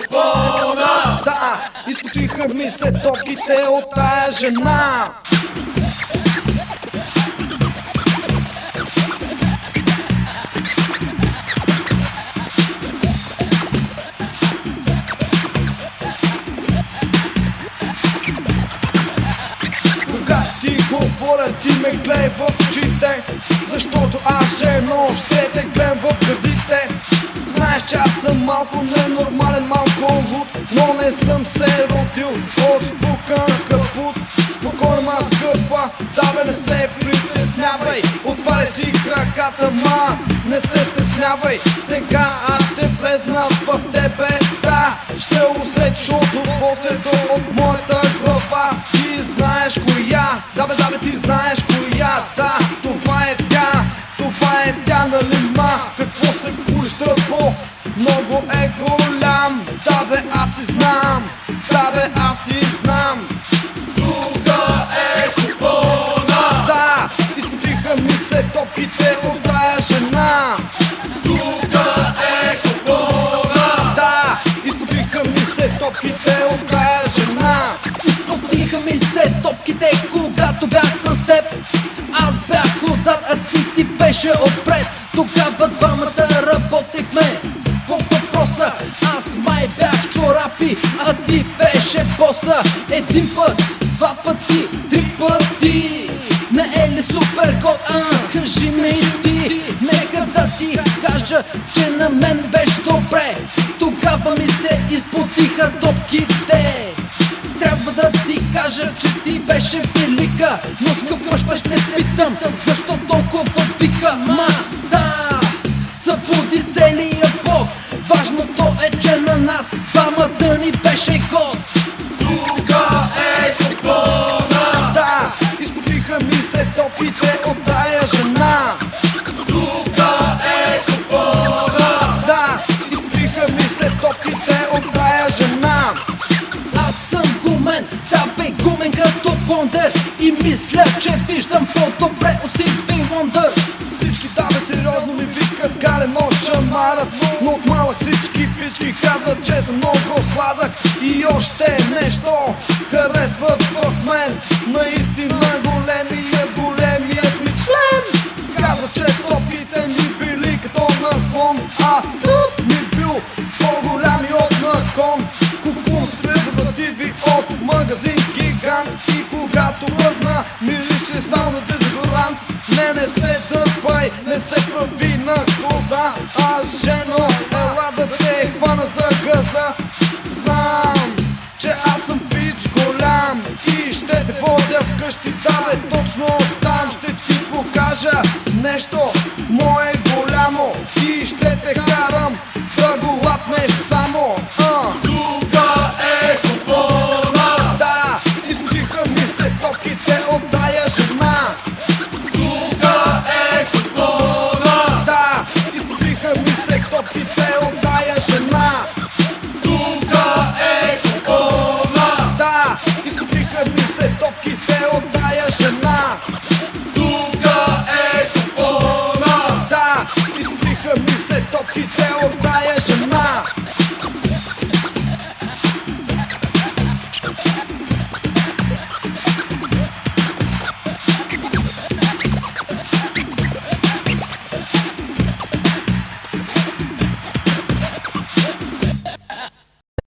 купона Да, изпотиха ми се топките от тая жена. Говоря, ти ме гледай в очите Защото аз жено ще те гледам в гърдите че аз съм малко ненормален, малко луд Но не съм се родил от спука на капут. Спокойно, ма скъпа, да бе не се притеснявай. Отваряй си краката, ма не се стеснявай. Сега аз ще влезна в тебе, да Ще усетиш удоволствието от моята е голям Да бе, аз си знам, да бе, аз си знам. Тука е купона. Да, изпотиха ми се топките от тая жена. Тука е купона. Да, изпотиха ми се топките от тая жена. Изпотиха ми се топките, когато бях с теб. Аз бях отзад, а ти ти беше отпред. Тогава двамата работехме. по въпроса Аз май бях чорапи, а ти беше боса. Един път, два пъти, три пъти. Не е ли супер код, а? Кажи ми ти. Нека да ти кажа, че на мен беше добре. Тогава ми се изпотиха топките. Трябва да ти кажа, че ти беше велика. Но скъпа ще питам, защо толкова вика? Ма да, събуди целия бог. Важното ни беше год. Тука е купона Да, изпотиха ми се топките от тая жена. Тука е купона Да, изпотиха ми се топките от тая жена. Аз съм гумен, да бе гумен като бондер. И мисля, че виждам по-добре от Стиви Вондър. Всички даме сериозно ми викат галено шамарът Но от малък всички пички казват, че съм много сладък И още нещо харесват в мен. Наистина големият, големият ми член. Казват, че топките ми били като на слон А тут ми бил по-голям и от на кон. Купувам с презервативи от магазин Гигант И когато бъдна мирише само на дезодорант? Не, не се дърпай, не се прави на коза А жено, знам, че аз съм пич голям И ще те водя вкъщи, да бе, точно там Ще ти покажа нещо.